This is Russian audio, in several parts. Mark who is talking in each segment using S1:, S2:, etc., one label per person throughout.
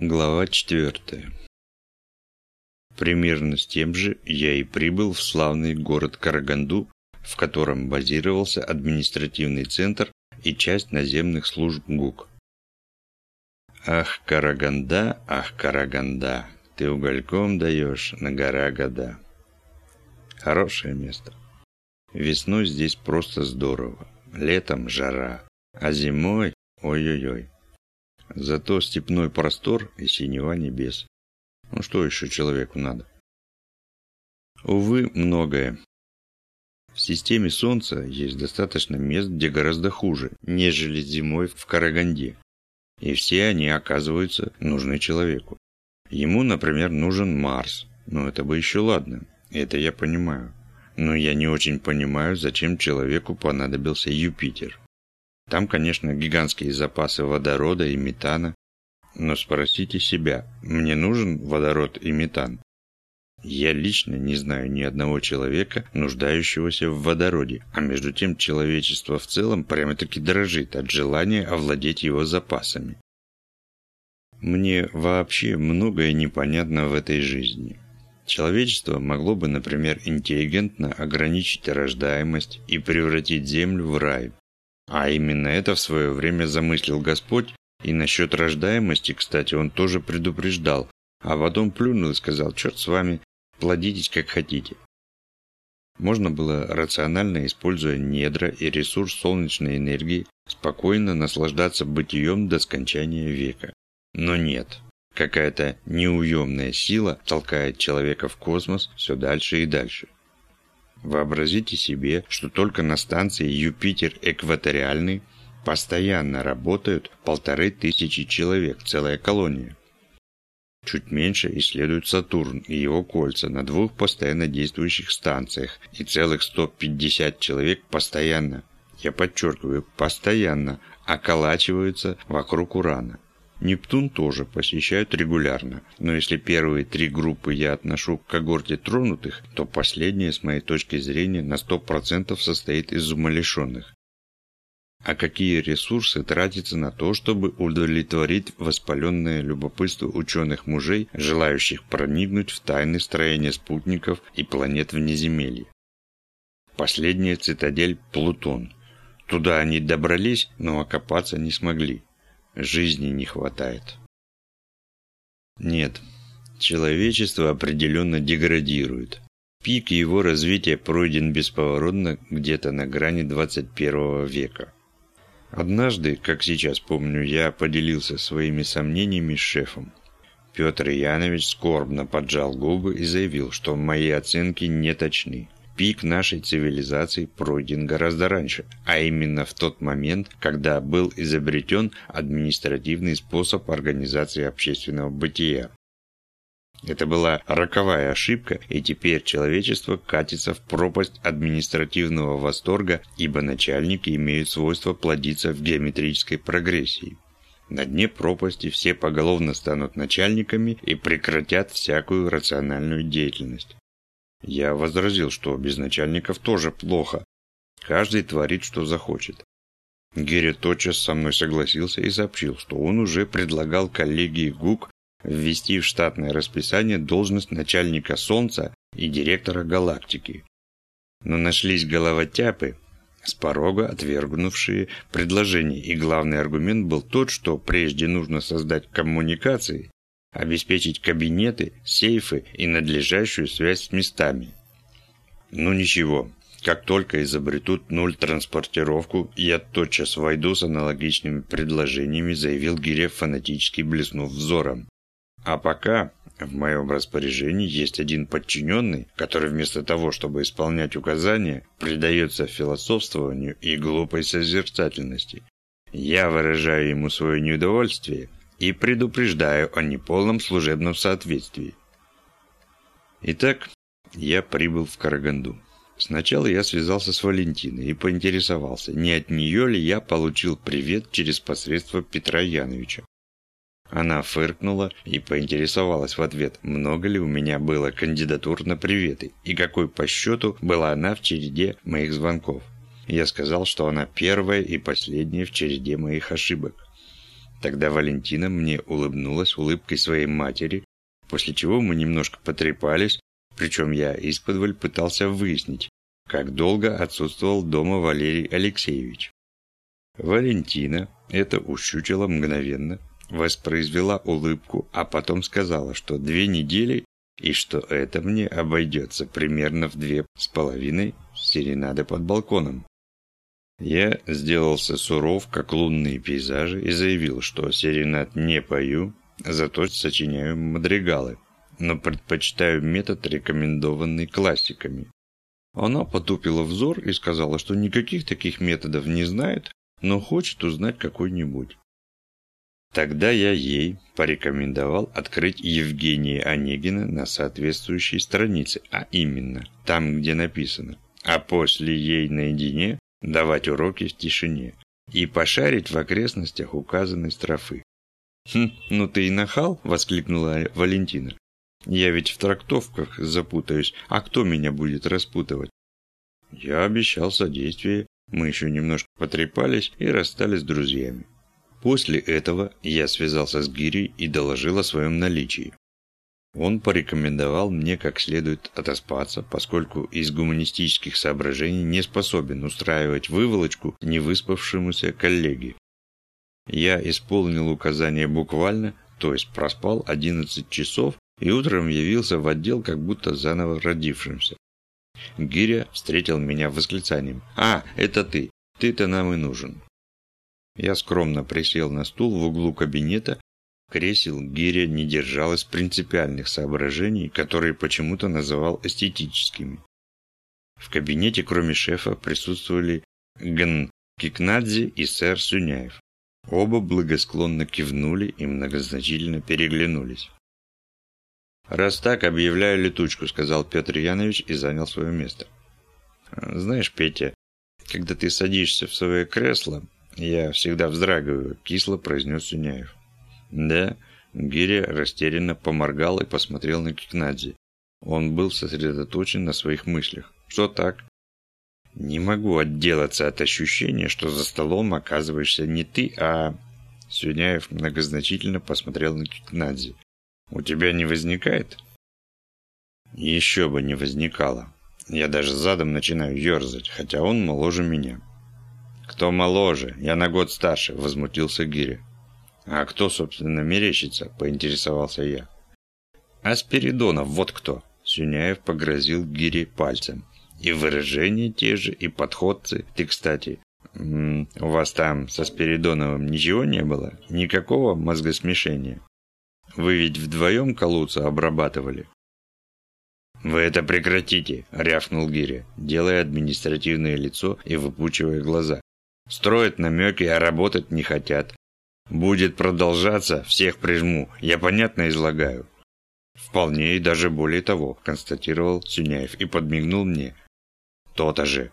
S1: Глава 4. Примерно с тем же я и прибыл в славный город Караганду, в котором базировался административный центр и часть наземных служб ГУК. Ах, Караганда, ах, Караганда, ты угольком даешь на гора года. Хорошее место. Весной здесь просто здорово, летом жара, а зимой ой-ой-ой. Зато степной простор и синева небес. Ну что еще человеку надо? Увы, многое. В системе Солнца есть достаточно мест, где гораздо хуже, нежели зимой в Караганде. И все они, оказываются, нужны человеку. Ему, например, нужен Марс. Ну, это бы еще ладно. Это я понимаю. Но я не очень понимаю, зачем человеку понадобился Юпитер. Там, конечно, гигантские запасы водорода и метана. Но спросите себя, мне нужен водород и метан? Я лично не знаю ни одного человека, нуждающегося в водороде, а между тем человечество в целом прямо-таки дрожит от желания овладеть его запасами. Мне вообще многое непонятно в этой жизни. Человечество могло бы, например, интеллигентно ограничить рождаемость и превратить Землю в рай, а именно это в свое время замыслил Господь, и насчет рождаемости, кстати, он тоже предупреждал, а потом плюнул и сказал, черт с вами, плодитесь как хотите. Можно было рационально, используя недра и ресурс солнечной энергии, спокойно наслаждаться бытием до скончания века. Но нет. Какая-то неуемная сила толкает человека в космос все дальше и дальше. Вообразите себе, что только на станции Юпитер экваториальный постоянно работают полторы тысячи человек, целая колония. Чуть меньше исследуют Сатурн и его кольца на двух постоянно действующих станциях, и целых 150 человек постоянно, я подчеркиваю, постоянно околачиваются вокруг Урана. Нептун тоже посещают регулярно, но если первые три группы я отношу к когорте тронутых, то последняя, с моей точки зрения, на 100% состоит из умалишенных. А какие ресурсы тратятся на то, чтобы удовлетворить воспаленное любопытство ученых мужей, желающих проникнуть в тайны строения спутников и планет внеземелья? Последняя цитадель – Плутон. Туда они добрались, но окопаться не смогли жизни не хватает. Нет, человечество определенно деградирует. Пик его развития пройден бесповоротно где-то на грани 21 века. Однажды, как сейчас помню, я поделился своими сомнениями с шефом. Петр Янович скорбно поджал губы и заявил, что мои оценки не точны пик нашей цивилизации пройден гораздо раньше, а именно в тот момент, когда был изобретен административный способ организации общественного бытия. Это была роковая ошибка, и теперь человечество катится в пропасть административного восторга, ибо начальники имеют свойство плодиться в геометрической прогрессии. На дне пропасти все поголовно станут начальниками и прекратят всякую рациональную деятельность. Я возразил, что без начальников тоже плохо. Каждый творит, что захочет. Герри тотчас со мной согласился и сообщил, что он уже предлагал коллегии ГУК ввести в штатное расписание должность начальника Солнца и директора галактики. Но нашлись головотяпы, с порога отвергнувшие предложение, и главный аргумент был тот, что прежде нужно создать коммуникации, обеспечить кабинеты, сейфы и надлежащую связь с местами. Ну ничего, как только изобретут нуль транспортировку, я тотчас войду с аналогичными предложениями, заявил Гирев, фанатически блеснув взором. А пока в моем распоряжении есть один подчиненный, который вместо того, чтобы исполнять указания, предается философствованию и глупой созерцательности. Я выражаю ему свое неудовольствие и предупреждаю о неполном служебном соответствии. Итак, я прибыл в Караганду. Сначала я связался с Валентиной и поинтересовался, не от нее ли я получил привет через посредство Петра Яновича. Она фыркнула и поинтересовалась в ответ, много ли у меня было кандидатур на приветы и какой по счету была она в череде моих звонков. Я сказал, что она первая и последняя в череде моих ошибок. Тогда Валентина мне улыбнулась улыбкой своей матери, после чего мы немножко потрепались, причем я исподволь пытался выяснить, как долго отсутствовал дома Валерий Алексеевич. Валентина это ущучила мгновенно, воспроизвела улыбку, а потом сказала, что две недели и что это мне обойдется примерно в две с половиной серенады под балконом. Я сделался суров, как лунные пейзажи, и заявил, что серенад не пою, зато сочиняю мадригалы, но предпочитаю метод, рекомендованный классиками. Она потупила взор и сказала, что никаких таких методов не знает, но хочет узнать какой-нибудь. Тогда я ей порекомендовал открыть Евгения Онегина на соответствующей странице, а именно там, где написано, а после ей наедине давать уроки в тишине и пошарить в окрестностях указанной строфы. «Хм, ну ты и нахал!» – воскликнула Валентина. «Я ведь в трактовках запутаюсь, а кто меня будет распутывать?» Я обещал содействие, мы еще немножко потрепались и расстались с друзьями. После этого я связался с Гирей и доложил о своем наличии. Он порекомендовал мне как следует отоспаться, поскольку из гуманистических соображений не способен устраивать выволочку невыспавшемуся коллеге. Я исполнил указание буквально, то есть проспал 11 часов и утром явился в отдел как будто заново родившимся. Гиря встретил меня восклицанием «А, это ты! Ты-то нам и нужен!» Я скромно присел на стул в углу кабинета. Кресел Гиря не держалось принципиальных соображений, которые почему-то называл эстетическими. В кабинете, кроме шефа, присутствовали Гн Кикнадзе и сэр Сюняев. Оба благосклонно кивнули и многозначительно переглянулись. «Раз так, объявляю летучку», — сказал Петр Янович и занял свое место. «Знаешь, Петя, когда ты садишься в свое кресло, «Я всегда вздрагиваю», – кисло произнес Сюняев. «Да?» – Гиря растерянно поморгал и посмотрел на Кикнадзе. Он был сосредоточен на своих мыслях. «Что так?» «Не могу отделаться от ощущения, что за столом оказываешься не ты, а...» Сюняев многозначительно посмотрел на Кикнадзе. «У тебя не возникает?» «Еще бы не возникало. Я даже задом начинаю ерзать, хотя он моложе меня». «Кто моложе? Я на год старше», – возмутился Гиря. «А кто, собственно, мерещится?» – поинтересовался я. «А вот кто!» – Сюняев погрозил Гире пальцем. «И выражения те же, и подходцы. Ты, кстати, у вас там со Спиридоновым ничего не было? Никакого мозгосмешения? Вы ведь вдвоем колодца обрабатывали?» «Вы это прекратите!» – рявкнул Гиря, делая административное лицо и выпучивая глаза. Строят намеки, а работать не хотят. Будет продолжаться, всех прижму. Я понятно излагаю. Вполне и даже более того, констатировал Сюняев и подмигнул мне. То-то же.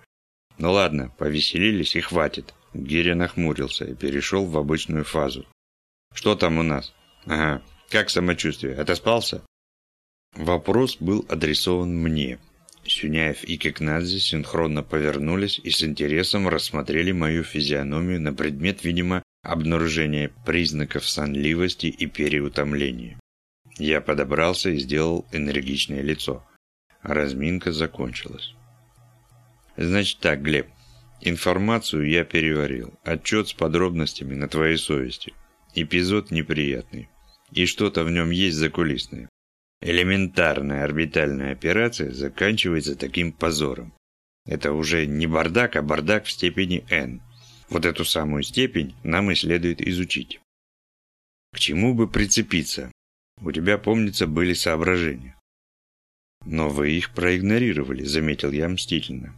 S1: Ну ладно, повеселились и хватит. Гиря нахмурился и перешел в обычную фазу. Что там у нас? Ага, как самочувствие? Отоспался? Вопрос был адресован мне. Сюняев и Кикнадзе синхронно повернулись и с интересом рассмотрели мою физиономию на предмет, видимо, обнаружения признаков сонливости и переутомления. Я подобрался и сделал энергичное лицо. Разминка закончилась. Значит так, Глеб. Информацию я переварил. Отчет с подробностями на твоей совести. Эпизод неприятный. И что-то в нем есть закулисное. Элементарная орбитальная операция заканчивается таким позором. Это уже не бардак, а бардак в степени n. Вот эту самую степень нам и следует изучить. К чему бы прицепиться? У тебя, помнится, были соображения. Но вы их проигнорировали, заметил я мстительно.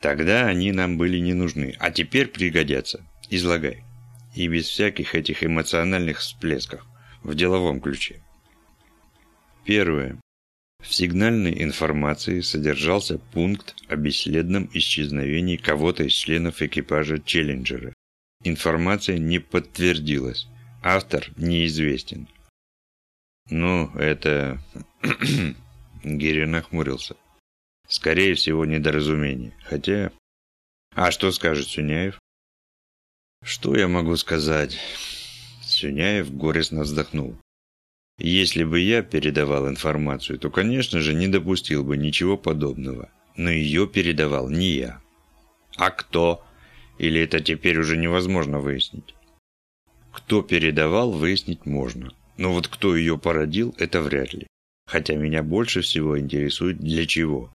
S1: Тогда они нам были не нужны, а теперь пригодятся. Излагай. И без всяких этих эмоциональных всплесков, в деловом ключе. Первое. В сигнальной информации содержался пункт о бесследном исчезновении кого-то из членов экипажа Челленджера. Информация не подтвердилась. Автор неизвестен. Ну, это... Гири нахмурился. Скорее всего, недоразумение. Хотя... А что скажет Сюняев? Что я могу сказать? Сюняев горестно вздохнул. Если бы я передавал информацию, то, конечно же, не допустил бы ничего подобного. Но ее передавал не я. А кто? Или это теперь уже невозможно выяснить? Кто передавал, выяснить можно. Но вот кто ее породил, это вряд ли. Хотя меня больше всего интересует для чего.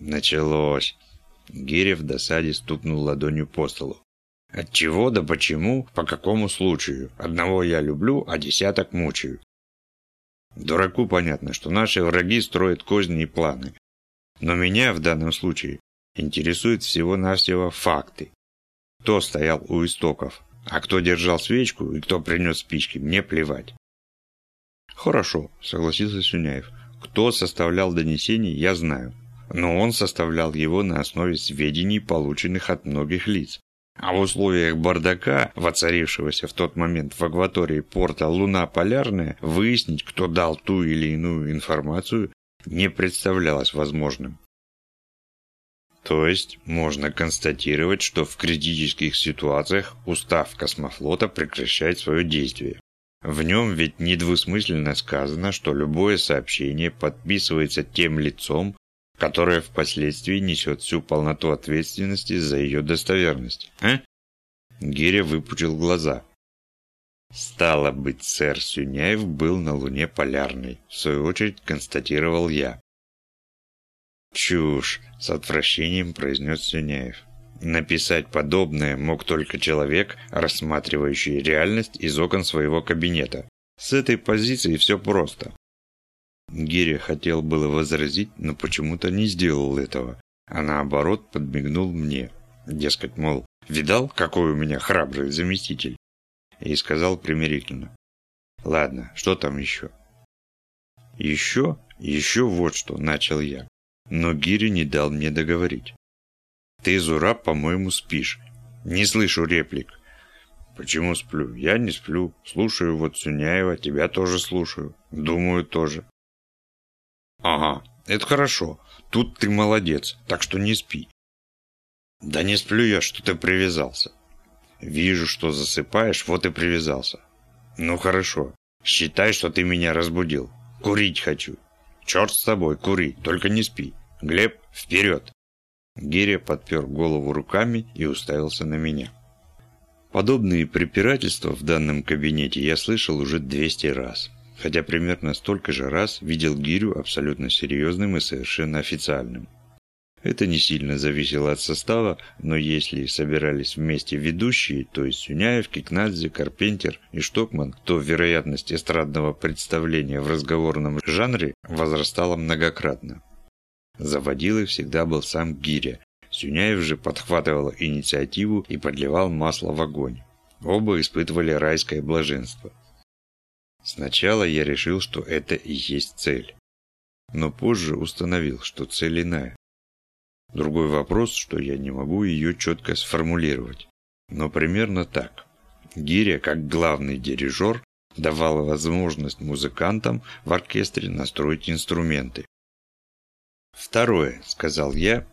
S1: Началось. Гиря в досаде стукнул ладонью по столу. От чего да почему, по какому случаю? Одного я люблю, а десяток мучаю. Дураку понятно, что наши враги строят козни и планы. Но меня в данном случае интересуют всего-навсего факты. Кто стоял у истоков, а кто держал свечку и кто принес спички, мне плевать. Хорошо, согласился Сюняев. Кто составлял донесение, я знаю. Но он составлял его на основе сведений, полученных от многих лиц. А в условиях бардака, воцарившегося в тот момент в акватории порта Луна Полярная, выяснить, кто дал ту или иную информацию, не представлялось возможным. То есть можно констатировать, что в критических ситуациях устав космофлота прекращает свое действие. В нем ведь недвусмысленно сказано, что любое сообщение подписывается тем лицом, которое впоследствии несет всю полноту ответственности за ее достоверность. А? Гиря выпучил глаза. Стало быть, сэр Сюняев был на Луне полярной, в свою очередь констатировал я. «Чушь!» – с отвращением произнес Сюняев. Написать подобное мог только человек, рассматривающий реальность из окон своего кабинета. С этой позиции все просто. Гиря хотел было возразить, но почему-то не сделал этого, а наоборот подмигнул мне. Дескать, мол, видал, какой у меня храбрый заместитель? И сказал примирительно. Ладно, что там еще? Еще? Еще вот что, начал я. Но Гири не дал мне договорить. «Ты, Зураб, по-моему, спишь. Не слышу реплик». «Почему сплю? Я не сплю. Слушаю вот Сюняева, тебя тоже слушаю. Думаю тоже». «Ага, это хорошо. Тут ты молодец, так что не спи». «Да не сплю я, что ты привязался». «Вижу, что засыпаешь, вот и привязался». «Ну хорошо. Считай, что ты меня разбудил. Курить хочу». «Черт с тобой, кури, только не спи». «Глеб, вперед!» Гиря подпер голову руками и уставился на меня. Подобные препирательства в данном кабинете я слышал уже 200 раз, хотя примерно столько же раз видел Гирю абсолютно серьезным и совершенно официальным. Это не сильно зависело от состава, но если собирались вместе ведущие, то есть Сюняев, Кикнадзе, Карпентер и Штокман, то вероятность эстрадного представления в разговорном жанре возрастала многократно. Заводилой всегда был сам Гиря. Сюняев же подхватывал инициативу и подливал масло в огонь. Оба испытывали райское блаженство. Сначала я решил, что это и есть цель. Но позже установил, что цель иная. Другой вопрос, что я не могу ее четко сформулировать. Но примерно так. Гиря, как главный дирижер, давала возможность музыкантам в оркестре настроить инструменты. «Второе», — сказал я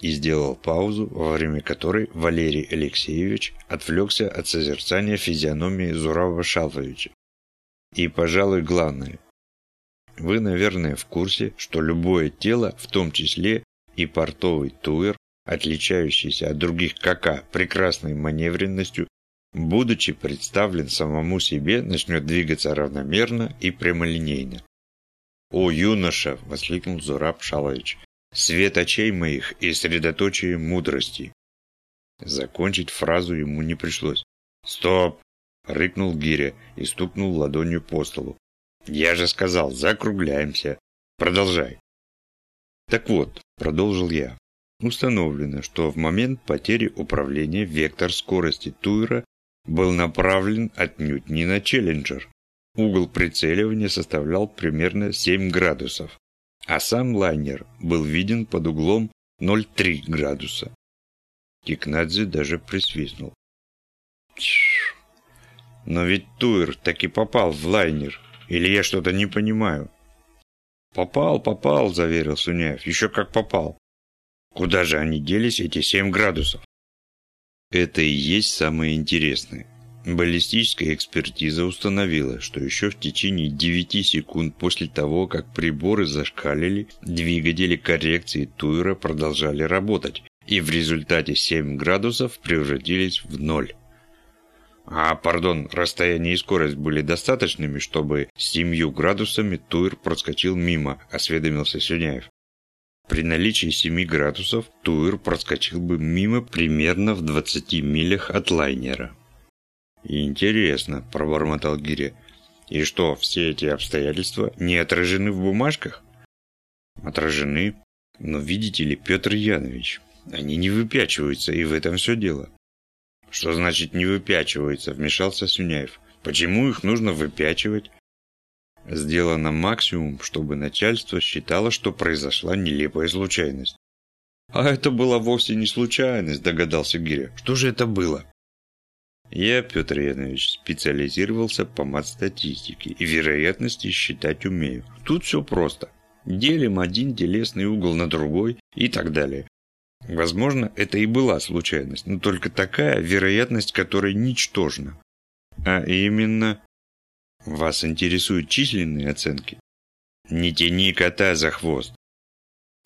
S1: и сделал паузу, во время которой Валерий Алексеевич отвлекся от созерцания физиономии Зурава Шалвовича. И, пожалуй, главное. Вы, наверное, в курсе, что любое тело, в том числе и портовый туер, отличающийся от других КК прекрасной маневренностью, будучи представлен самому себе, начнет двигаться равномерно и прямолинейно. «О, юноша!» – воскликнул Зураб Шалович. «Свет очей моих и средоточие мудрости!» Закончить фразу ему не пришлось. «Стоп!» – рыкнул Гиря и стукнул ладонью по столу. «Я же сказал, закругляемся. Продолжай». «Так вот», – продолжил я, – установлено, что в момент потери управления вектор скорости Туйра был направлен отнюдь не на Челленджер, Угол прицеливания составлял примерно 7 градусов, а сам лайнер был виден под углом 0,3 градуса. Кикнадзе даже присвистнул. Но ведь Туэр таки попал в лайнер, или я что-то не понимаю? Попал, попал, заверил Суняев, еще как попал. Куда же они делись, эти 7 градусов? Это и есть самое интересное. Баллистическая экспертиза установила, что еще в течение 9 секунд после того, как приборы зашкалили, двигатели коррекции Туера продолжали работать, и в результате 7 градусов превратились в ноль. А, пардон, расстояние и скорость были достаточными, чтобы с 7 градусами Туер проскочил мимо, осведомился Сюняев. При наличии 7 градусов Туер проскочил бы мимо примерно в 20 милях от лайнера. «Интересно», – пробормотал Гиря. «И что, все эти обстоятельства не отражены в бумажках?» «Отражены. Но видите ли, Петр Янович, они не выпячиваются, и в этом все дело». «Что значит не выпячиваются?» – вмешался Сюняев. «Почему их нужно выпячивать?» Сделано максимум, чтобы начальство считало, что произошла нелепая случайность. «А это была вовсе не случайность», – догадался Гиря. «Что же это было?» Я, Петр Янович, специализировался по мат-статистике и вероятности считать умею. Тут все просто. Делим один телесный угол на другой и так далее. Возможно, это и была случайность, но только такая, вероятность которой ничтожна. А именно... Вас интересуют численные оценки? Не тяни кота за хвост.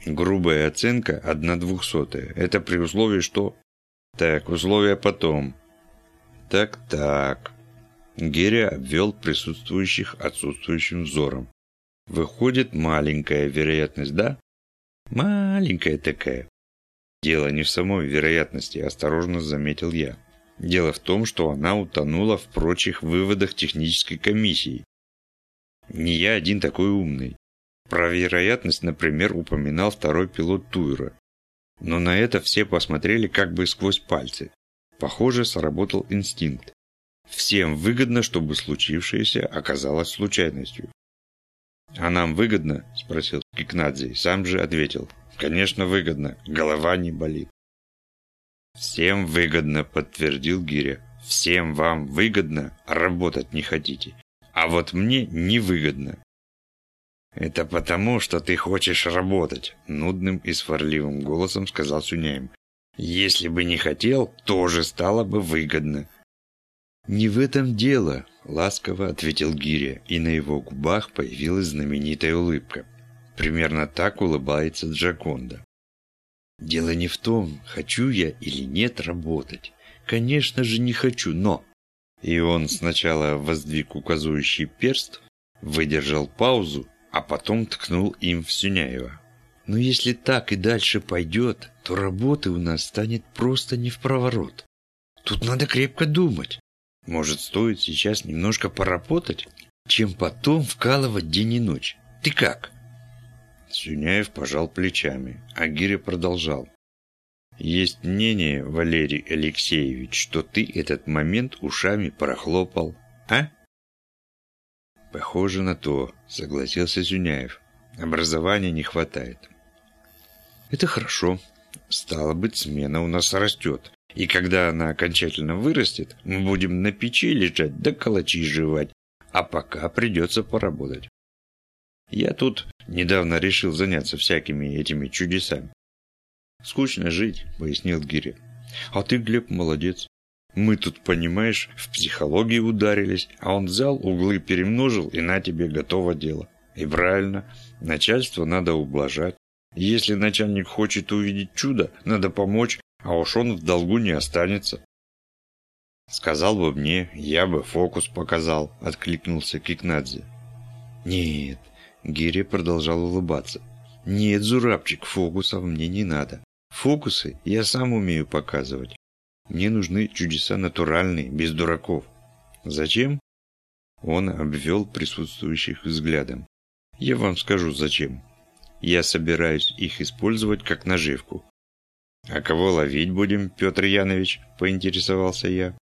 S1: Грубая оценка – одна двухсотая. Это при условии, что... Так, условия потом. Так-так. Геря обвел присутствующих отсутствующим взором. Выходит, маленькая вероятность, да? Маленькая такая. Дело не в самой вероятности, осторожно заметил я. Дело в том, что она утонула в прочих выводах технической комиссии. Не я один такой умный. Про вероятность, например, упоминал второй пилот Туйра. Но на это все посмотрели как бы сквозь пальцы. Похоже, сработал инстинкт. Всем выгодно, чтобы случившееся оказалось случайностью. «А нам выгодно?» – спросил Кикнадзе, сам же ответил. «Конечно выгодно, голова не болит». «Всем выгодно», – подтвердил Гиря. «Всем вам выгодно, работать не хотите. А вот мне невыгодно». «Это потому, что ты хочешь работать», – нудным и сварливым голосом сказал Сюняем. Если бы не хотел, тоже стало бы выгодно. «Не в этом дело», — ласково ответил Гиря, и на его губах появилась знаменитая улыбка. Примерно так улыбается Джаконда. «Дело не в том, хочу я или нет работать. Конечно же не хочу, но...» И он сначала воздвиг указующий перст, выдержал паузу, а потом ткнул им в Сюняева. Но если так и дальше пойдет, то работы у нас станет просто не в проворот. Тут надо крепко думать. Может, стоит сейчас немножко поработать, чем потом вкалывать день и ночь. Ты как?» Сюняев пожал плечами, а Гиря продолжал. «Есть мнение, Валерий Алексеевич, что ты этот момент ушами прохлопал, а?» «Похоже на то», — согласился Зюняев. «Образования не хватает. Это хорошо. Стало быть, смена у нас растет. И когда она окончательно вырастет, мы будем на печи лежать да калачи жевать. А пока придется поработать. Я тут недавно решил заняться всякими этими чудесами. «Скучно жить», — пояснил Гиря. «А ты, Глеб, молодец. Мы тут, понимаешь, в психологии ударились, а он взял, углы перемножил, и на тебе готово дело. И правильно, начальство надо ублажать. Если начальник хочет увидеть чудо, надо помочь, а уж он в долгу не останется. Сказал бы мне, я бы фокус показал, откликнулся Кикнадзе. Нет, Гири продолжал улыбаться. Нет, Зурабчик, фокусов мне не надо. Фокусы я сам умею показывать. Мне нужны чудеса натуральные, без дураков. Зачем? Он обвел присутствующих взглядом. Я вам скажу зачем. Я собираюсь их использовать как наживку. «А кого ловить будем, Петр Янович?» – поинтересовался я.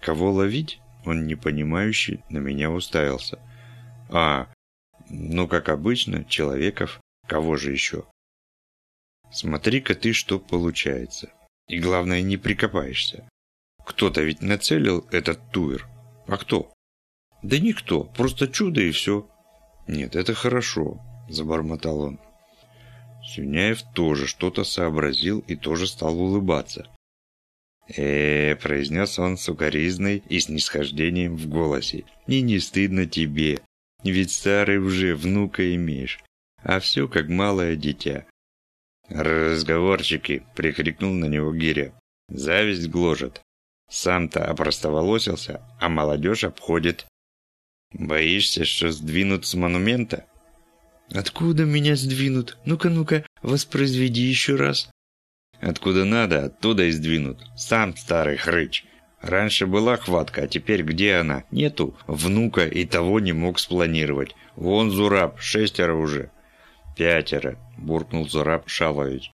S1: «Кого ловить?» – он непонимающе на меня уставился. «А, ну, как обычно, человеков. Кого же еще?» «Смотри-ка ты, что получается. И главное, не прикопаешься. Кто-то ведь нацелил этот туер. А кто?» «Да никто, просто чудо и все». «Нет, это хорошо. – забормотал он. Сюняев тоже что-то сообразил и тоже стал улыбаться. э произнес он с укоризной и снисхождением в голосе. «И не стыдно тебе, ведь старый уже внука имеешь, а все как малое дитя». «Разговорчики!» – прикрикнул на него Гиря. «Зависть гложет. Сам-то опростоволосился, а молодежь обходит. Боишься, что сдвинут с монумента?»
S2: «Откуда меня сдвинут? Ну-ка, ну-ка, воспроизведи еще раз».
S1: Откуда надо, оттуда и сдвинут. Сам старый хрыч. Раньше была хватка, а теперь где она? Нету. Внука и того не мог спланировать. Вон Зураб, шестеро уже. Пятеро, буркнул Зураб Шалович.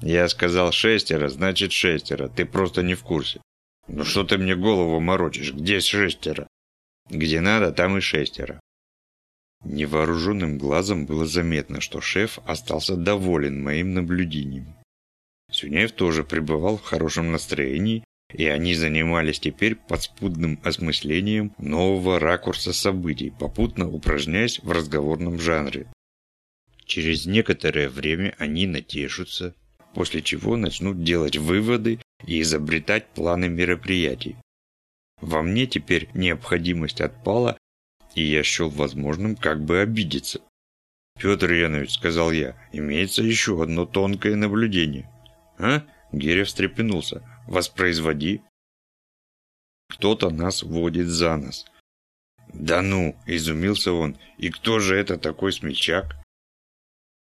S1: Я сказал шестеро, значит шестеро. Ты просто не в курсе. Ну что ты мне голову морочишь? Где шестеро? Где надо, там и шестеро. Невооруженным глазом было заметно, что шеф остался доволен моим наблюдением. Сюняев тоже пребывал в хорошем настроении, и они занимались теперь подспудным осмыслением нового ракурса событий, попутно упражняясь в разговорном жанре. Через некоторое время они натешутся, после чего начнут делать выводы и изобретать планы мероприятий. Во мне теперь необходимость отпала, и я счел возможным как бы обидеться. «Петр Янович», — сказал я, — «имеется еще одно тонкое наблюдение». «А?» – Гиря встрепенулся. «Воспроизводи». «Кто-то нас водит за нос». «Да ну!» – изумился он. «И кто же это такой смельчак?»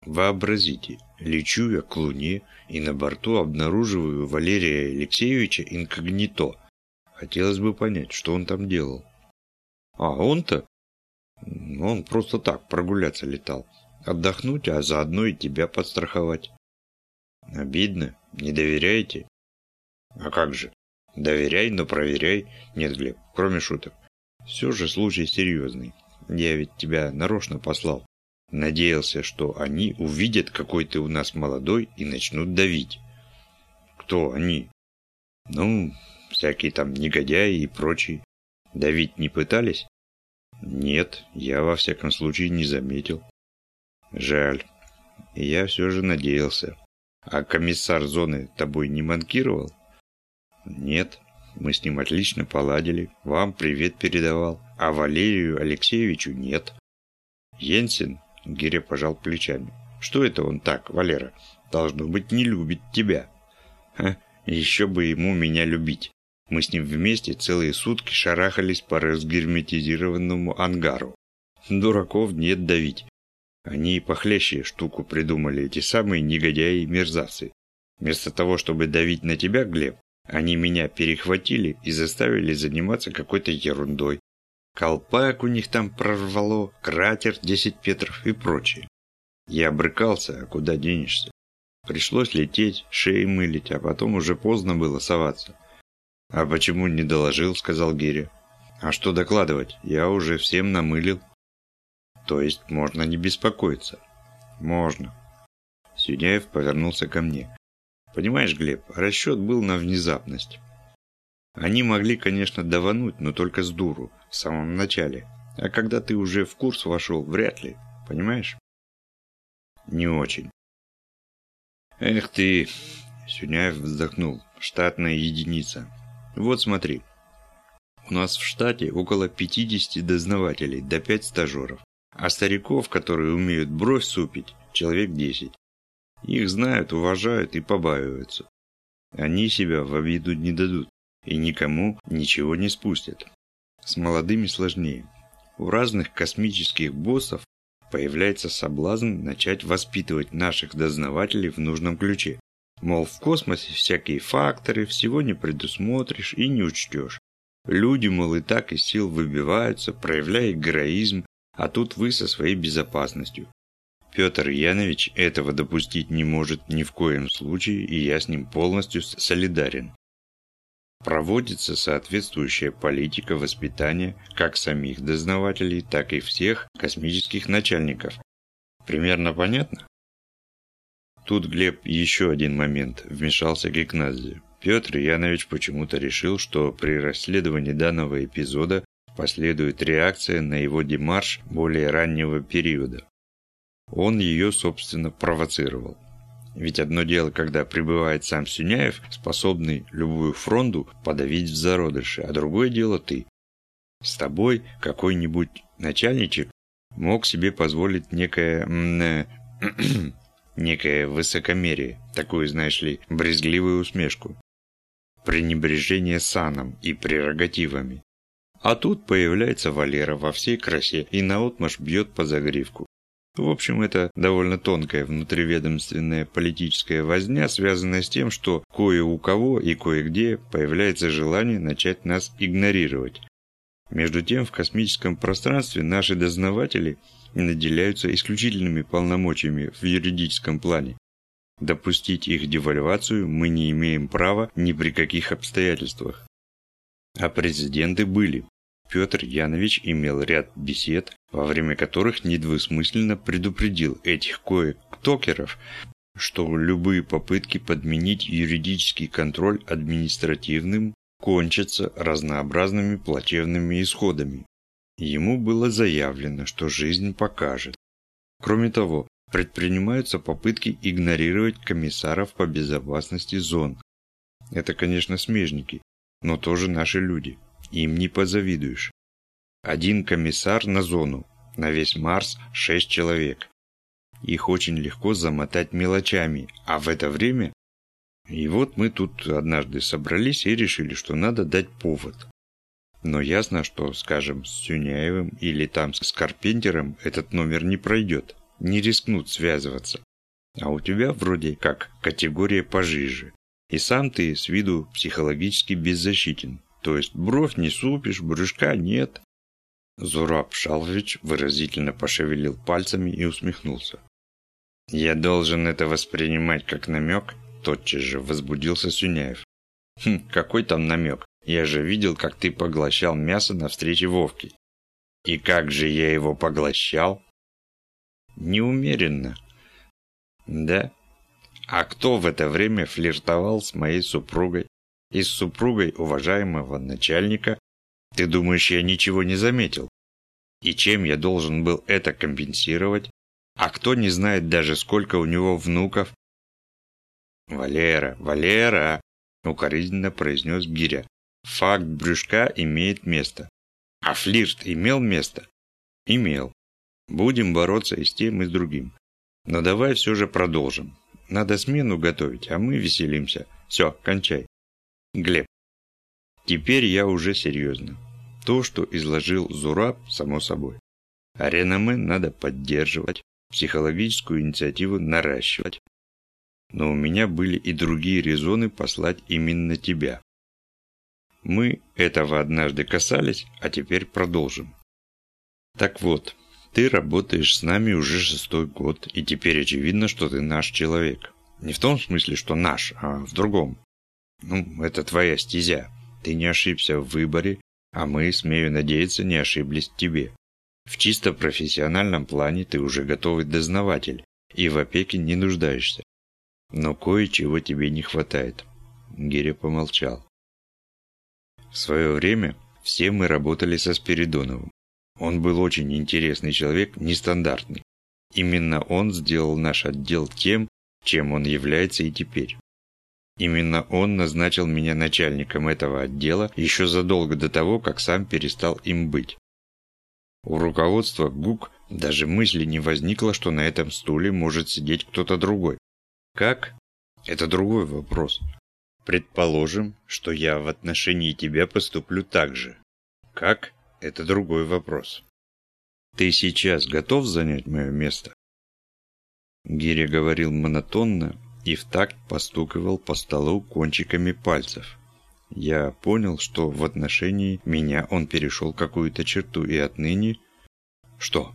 S1: Вообразите, лечу я к Луне и на борту обнаруживаю Валерия Алексеевича инкогнито. Хотелось бы понять, что он там делал. А он-то? Он просто так прогуляться летал. Отдохнуть, а заодно и тебя подстраховать. Обидно? Не доверяете? А как же? Доверяй, но проверяй. Нет, Глеб, кроме шуток. Все же случай серьезный. Я ведь тебя нарочно послал. Надеялся, что они увидят, какой ты у нас молодой, и начнут давить. Кто они? Ну, всякие там негодяи и прочие. Давить не пытались? Нет, я во всяком случае не заметил. Жаль. Я все же надеялся. А комиссар зоны тобой не манкировал? Нет, мы с ним отлично поладили. Вам привет передавал. А Валерию Алексеевичу нет. Йенсен, Гиря пожал плечами. Что это он так, Валера? Должно быть, не любит тебя. Ха, еще бы ему меня любить. Мы с ним вместе целые сутки шарахались по разгерметизированному ангару. Дураков нет давить. Они и похлеще штуку придумали, эти самые негодяи и мерзавцы. Вместо того, чтобы давить на тебя, Глеб, они меня перехватили и заставили заниматься какой-то ерундой. Колпак у них там прорвало, кратер 10 метров и прочее. Я брыкался, а куда денешься? Пришлось лететь, шеи мылить, а потом уже поздно было соваться. «А почему не доложил?» – сказал Гиря. «А что докладывать? Я уже всем намылил». То есть можно не беспокоиться? Можно. Сюняев повернулся ко мне. Понимаешь, Глеб, расчет был на внезапность. Они могли, конечно, давануть, но только с дуру, в самом начале. А когда ты уже в курс вошел, вряд ли. Понимаешь? Не очень. Эх ты, Сюняев вздохнул. Штатная единица. Вот смотри. У нас в штате около 50 дознавателей, до да 5 стажеров. А стариков, которые умеют бровь супить, человек десять. Их знают, уважают и побаиваются. Они себя в обиду не дадут и никому ничего не спустят. С молодыми сложнее. У разных космических боссов появляется соблазн начать воспитывать наших дознавателей в нужном ключе. Мол, в космосе всякие факторы, всего не предусмотришь и не учтешь. Люди, мол, и так из сил выбиваются, проявляя героизм, а тут вы со своей безопасностью. Петр Янович этого допустить не может ни в коем случае, и я с ним полностью солидарен. Проводится соответствующая политика воспитания как самих дознавателей, так и всех космических начальников. Примерно понятно? Тут Глеб еще один момент вмешался Гекназию. Петр Янович почему-то решил, что при расследовании данного эпизода последует реакция на его демарш более раннего периода. Он ее, собственно, провоцировал. Ведь одно дело, когда прибывает сам Сюняев, способный любую фронту подавить в зародыше, а другое дело ты. С тобой какой-нибудь начальничек мог себе позволить некое... Э, некое высокомерие, такую, знаешь ли, брезгливую усмешку. Пренебрежение саном и прерогативами. А тут появляется Валера во всей красе и наотмашь бьет по загривку. В общем, это довольно тонкая внутриведомственная политическая возня, связанная с тем, что кое у кого и кое-где появляется желание начать нас игнорировать. Между тем, в космическом пространстве наши дознаватели наделяются исключительными полномочиями в юридическом плане. Допустить их девальвацию мы не имеем права ни при каких обстоятельствах. А президенты были. Петр Янович имел ряд бесед, во время которых недвусмысленно предупредил этих кое-ктокеров, что любые попытки подменить юридический контроль административным кончатся разнообразными плачевными исходами. Ему было заявлено, что жизнь покажет. Кроме того, предпринимаются попытки игнорировать комиссаров по безопасности зон. Это, конечно, смежники, но тоже наши люди. Им не позавидуешь. Один комиссар на зону, на весь Марс шесть человек. Их очень легко замотать мелочами, а в это время... И вот мы тут однажды собрались и решили, что надо дать повод. Но ясно, что, скажем, с Сюняевым или там с Карпентером этот номер не пройдет, не рискнут связываться. А у тебя вроде как категория пожиже. И сам ты с виду психологически беззащитен. То есть бровь не супишь, брюшка нет. Зураб Шалвич выразительно пошевелил пальцами и усмехнулся. «Я должен это воспринимать как намек?» Тотчас же возбудился Сюняев. «Хм, какой там намек? Я же видел, как ты поглощал мясо на встрече Вовки». «И как же я его поглощал?» «Неумеренно». «Да? А кто в это время флиртовал с моей супругой? И с супругой уважаемого начальника? Ты думаешь, я ничего не заметил? И чем я должен был это компенсировать? А кто не знает даже, сколько у него внуков? «Валера, Валера!» – укоризненно произнес Гиря. «Факт брюшка имеет место. А флирт имел место?» «Имел. Будем бороться и с тем, и с другим. Но давай все же продолжим. Надо смену готовить, а мы веселимся. Все, кончай. Глеб. Теперь я уже серьезно. То, что изложил Зураб, само собой. А реноме надо поддерживать, психологическую инициативу наращивать. Но у меня были и другие резоны послать именно тебя. Мы этого однажды касались, а теперь продолжим. Так вот, ты работаешь с нами уже шестой год, и теперь очевидно, что ты наш человек. Не в том смысле, что наш, а в другом. Ну, это твоя стезя. Ты не ошибся в выборе, а мы, смею надеяться, не ошиблись тебе. В чисто профессиональном плане ты уже готовый дознаватель, и в опеке не нуждаешься. Но кое-чего тебе не хватает. Гиря помолчал. В свое время все мы работали со Спиридоновым. Он был очень интересный человек, нестандартный. Именно он сделал наш отдел тем, чем он является и теперь. Именно он назначил меня начальником этого отдела еще задолго до того, как сам перестал им быть. У руководства ГУК даже мысли не возникло, что на этом стуле может сидеть кто-то другой. Как? Это другой вопрос. Предположим, что я в отношении тебя поступлю так же. Как? Это другой вопрос. Ты сейчас готов занять мое место? Гиря говорил монотонно и в такт постукивал по столу кончиками пальцев. Я понял, что в отношении меня он перешел какую-то черту и отныне... Что?